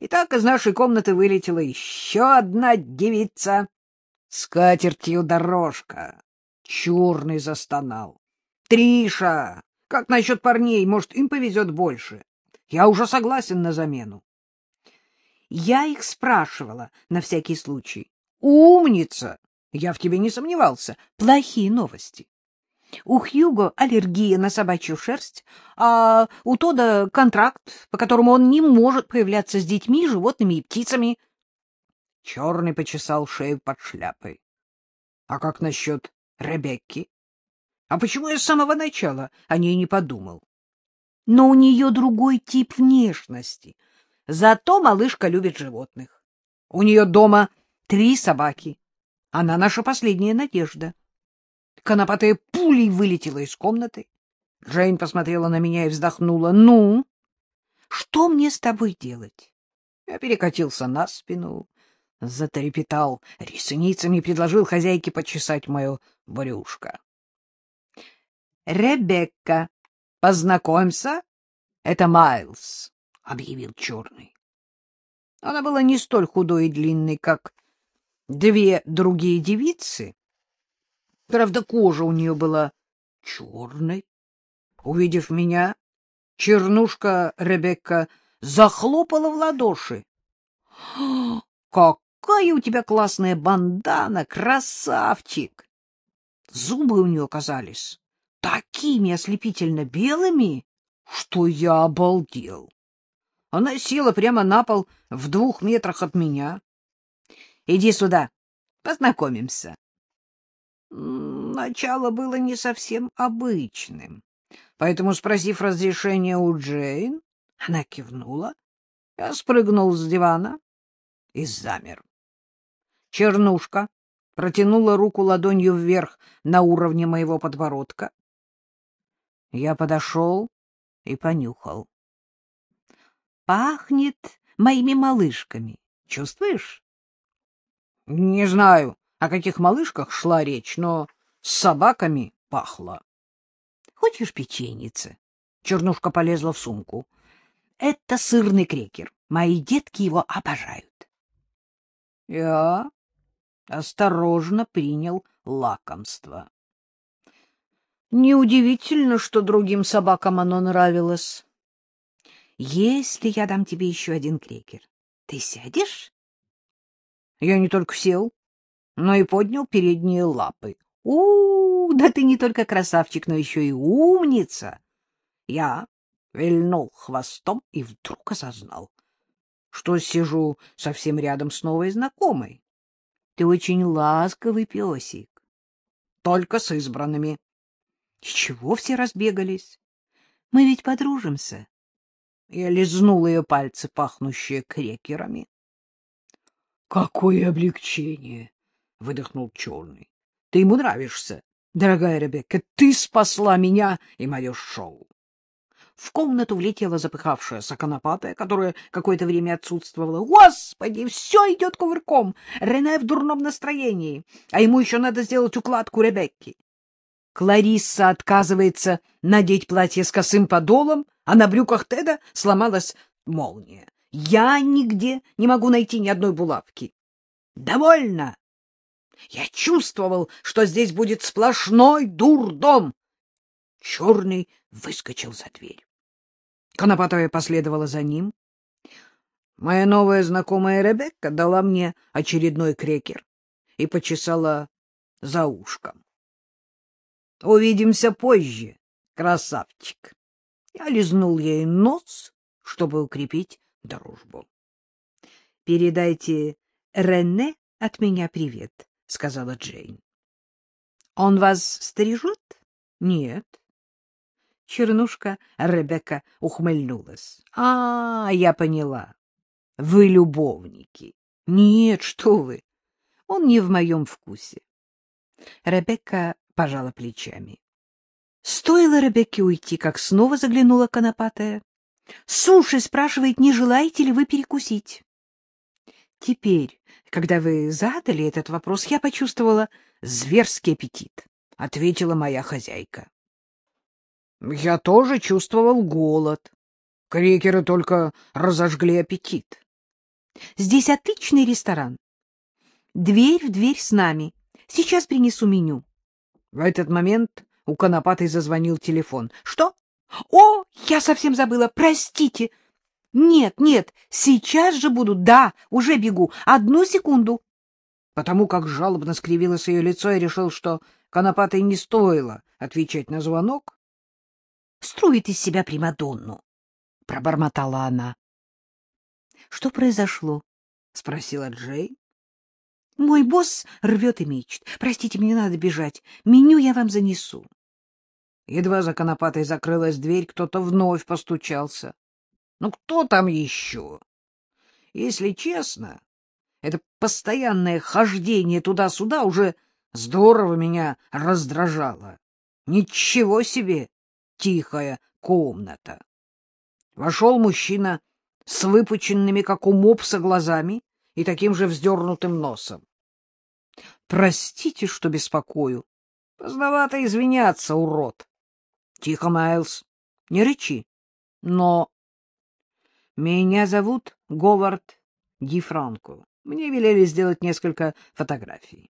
И так из нашей комнаты вылетела еще одна девица. С катертью дорожка. Черный застонал. Триша, как насчет парней? Может, им повезет больше? Я уже согласен на замену. Я их спрашивала на всякий случай. Умница! Я в тебе не сомневался. Плохие новости. У Хьюго аллергия на собачью шерсть, а у Тода контракт, по которому он не может появляться с детьми, животными и птицами. Черный почесал шею под шляпой. — А как насчет Ребекки? А почему я с самого начала о ней не подумал? Но у нее другой тип внешности. Зато малышка любит животных. У нее дома три собаки. Она наша последняя надежда. Конопатая пулей вылетела из комнаты. Джейн посмотрела на меня и вздохнула. — Ну, что мне с тобой делать? Я перекатился на спину, затрепетал ресницами и предложил хозяйке почесать мое брюшко. — Ребекка, познакомься, это Майлз, — объявил черный. Она была не столь худой и длинной, как две другие девицы, Правда, кожа у нее была черной. Увидев меня, чернушка Ребекка захлопала в ладоши. — Какая у тебя классная бандана, красавчик! Зубы у нее казались такими ослепительно белыми, что я обалдел. Она села прямо на пол в двух метрах от меня. — Иди сюда, познакомимся. Начало было не совсем обычным, поэтому, спросив разрешения у Джейн, она кивнула, я спрыгнул с дивана и замер. Чернушка протянула руку ладонью вверх на уровне моего подбородка. Я подошел и понюхал. Пахнет моими малышками. Чувствуешь? — Не знаю, о каких малышках шла речь, но с собаками пахло. — Хочешь печеницы? Чернушка полезла в сумку. — Это сырный крекер. Мои детки его обожают. Я осторожно принял лакомство. Неудивительно, что другим собакам оно нравилось. — Если я дам тебе еще один крекер, ты сядешь? Я не только сел, но и поднял передние лапы. у, -у да ты не только красавчик, но еще и умница! Я вильнул хвостом и вдруг осознал, что сижу совсем рядом с новой знакомой. Ты очень ласковый песик. Только с избранными. С чего все разбегались? Мы ведь подружимся. Я лизнул ее пальцы, пахнущие крекерами. Какое облегчение! — выдохнул черный. — Ты ему нравишься, дорогая Ребекка. Ты спасла меня и мое шоу. В комнату влетела запыхавшаяся конопатая, которая какое-то время отсутствовала. Господи, все идет кувырком! Рене в дурном настроении, а ему еще надо сделать укладку Ребекки. Кларисса отказывается надеть платье с косым подолом, а на брюках Теда сломалась молния. Я нигде не могу найти ни одной булавки. Довольно! Я чувствовал, что здесь будет сплошной дурдом. Черный выскочил за дверь. Конопатовая последовала за ним. Моя новая знакомая Ребекка дала мне очередной крекер и почесала за ушком. — Увидимся позже, красавчик. Я лизнул ей нос, чтобы укрепить дружбу. — Передайте Рене от меня привет, — сказала Джейн. — Он вас стрижет? — Нет. Чернушка Ребекка ухмыльнулась. — А, я поняла. Вы любовники. — Нет, что вы. Он не в моем вкусе. Ребекка пожала плечами. Стоило Ребекке уйти, как снова заглянула конопатая. — Суши спрашивает, не желаете ли вы перекусить? Теперь, когда вы задали этот вопрос, я почувствовала зверский аппетит, — ответила моя хозяйка. Я тоже чувствовал голод. Крекеры только разожгли аппетит. Здесь отличный ресторан. Дверь в дверь с нами. Сейчас принесу меню. В этот момент у Конопатой зазвонил телефон. — Что? О, я совсем забыла. Простите. Нет, нет, сейчас же буду. Да, уже бегу. Одну секунду. Потому как жалобно скривилось ее лицо, я решил, что Конопатой не стоило отвечать на звонок. — Строит из себя Примадонну, — пробормотала она. — Что произошло? — спросила Джей. — Мой босс рвет и мечт. Простите, мне надо бежать. Меню я вам занесу. Едва за Конопатой закрылась дверь, кто-то вновь постучался. Ну, кто там еще? Если честно, это постоянное хождение туда-сюда уже здорово меня раздражало. Ничего себе тихая комната. Вошел мужчина с выпученными, как у мопса, глазами и таким же вздернутым носом. — Простите, что беспокою. Поздновато извиняться, урод. — Тихо, Майлз, не рычи. Но... Меня зовут Говард Ди Франко. Мне велели сделать несколько фотографий.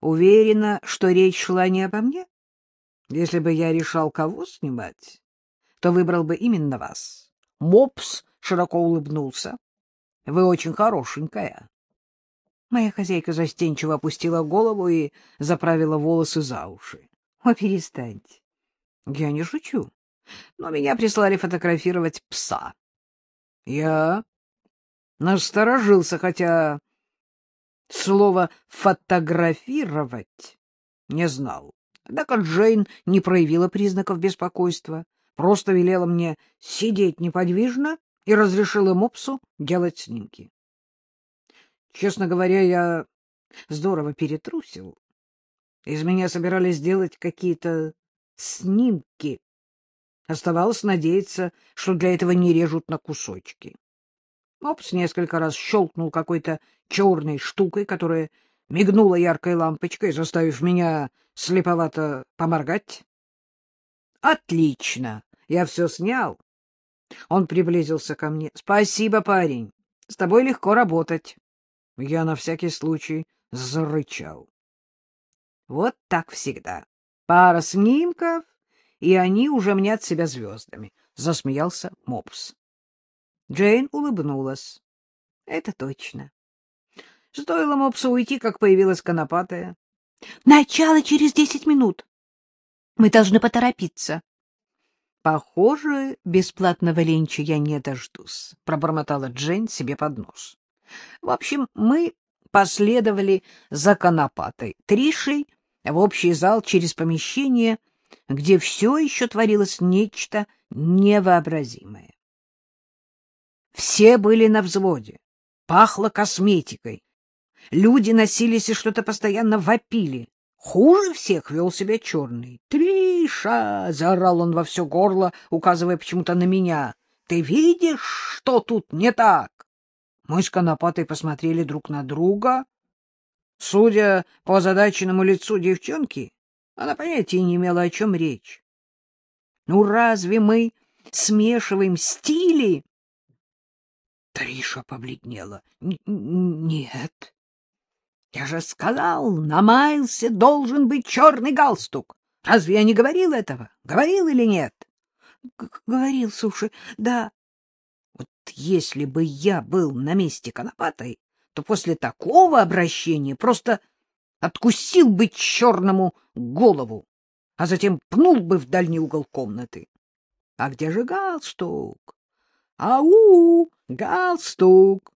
Уверена, что речь шла не обо мне? Если бы я решал, кого снимать, то выбрал бы именно вас. Мопс широко улыбнулся. Вы очень хорошенькая. Моя хозяйка застенчиво опустила голову и заправила волосы за уши. — О, перестаньте. Я не шучу. Но меня прислали фотографировать пса. Я насторожился, хотя слово «фотографировать» не знал. Однако Джейн не проявила признаков беспокойства, просто велела мне сидеть неподвижно и разрешила Мопсу делать снимки. Честно говоря, я здорово перетрусил. Из меня собирались сделать какие-то снимки. Оставалось надеяться, что для этого не режут на кусочки. Мопс несколько раз щелкнул какой-то черной штукой, которая мигнула яркой лампочкой, заставив меня слеповато поморгать. — Отлично! Я все снял. Он приблизился ко мне. — Спасибо, парень. С тобой легко работать. Я на всякий случай зарычал. Вот так всегда. Пара снимков, и они уже мнят себя звездами. Засмеялся Мопс. Джейн улыбнулась. — Это точно. Стоило Мопсу уйти, как появилась конопатая. — Начало через десять минут. Мы должны поторопиться. — Похоже, бесплатного ленча я не дождусь, — пробормотала Джейн себе под нос. В общем, мы последовали за конопатой Тришей в общий зал через помещение, где все еще творилось нечто невообразимое. Все были на взводе, пахло косметикой, люди носились и что-то постоянно вопили. Хуже всех вел себя черный. «Триша!» — заорал он во все горло, указывая почему-то на меня. «Ты видишь, что тут не так?» Мы с Конопатой посмотрели друг на друга. Судя по озадаченному лицу девчонки, она понятия не имела, о чем речь. Ну разве мы смешиваем стили? Триша побледнела. — Нет. Я же сказал, на Майлсе должен быть черный галстук. Разве я не говорил этого? Говорил или нет? — Говорил, слушай, да. Вот если бы я был на месте Конопатой, то после такого обращения просто откусил бы черному голову, а затем пнул бы в дальний угол комнаты. А где же галстук? Ау, галстук!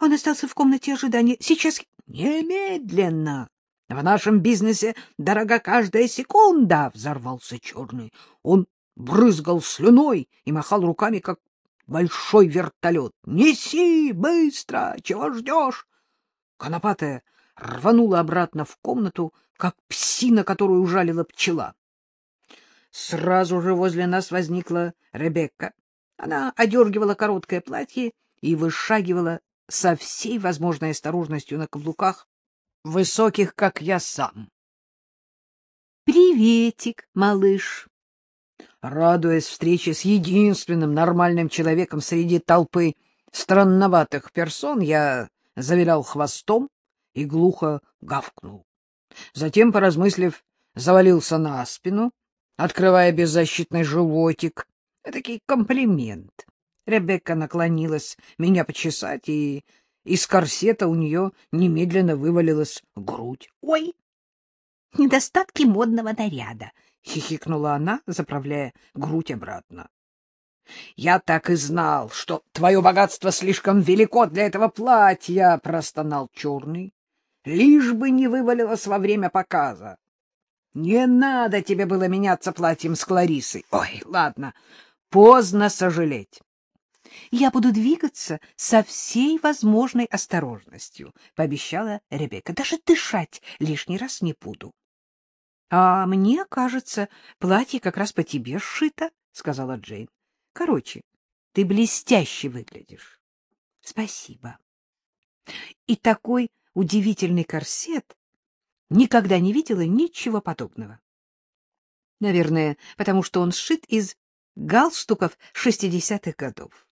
Он остался в комнате ожидания. Сейчас немедленно. В нашем бизнесе дорога каждая секунда, — взорвался черный. Он брызгал слюной и махал руками, как большой вертолет. «Неси! Быстро! Чего ждешь?» Конопатая рванула обратно в комнату, как псина, которую ужалила пчела. Сразу же возле нас возникла Ребекка. Она одергивала короткое платье и вышагивала со всей возможной осторожностью на каблуках, высоких, как я сам. «Приветик, малыш!» Радуясь встрече с единственным нормальным человеком среди толпы странноватых персон я завилял хвостом и глухо гавкнул. Затем, поразмыслив, завалился на спину, открывая беззащитный животик. Этакий комплимент. Ребекка наклонилась меня почесать, и из корсета у нее немедленно вывалилась грудь. — Ой! Недостатки модного наряда! — хихикнула она, заправляя грудь обратно. — Я так и знал, что твое богатство слишком велико для этого платья, — простонал черный. — Лишь бы не вывалилось во время показа. Не надо тебе было меняться платьем с Кларисой. Ой, ладно, поздно сожалеть. Я буду двигаться со всей возможной осторожностью, пообещала Ребекка. Даже дышать лишний раз не буду. А мне кажется, платье как раз по тебе сшито, сказала Джейн. Короче, ты блестяще выглядишь. Спасибо. И такой удивительный корсет Никогда не видела ничего подобного. Наверное, потому что он сшит из галстуков шестидесятых годов.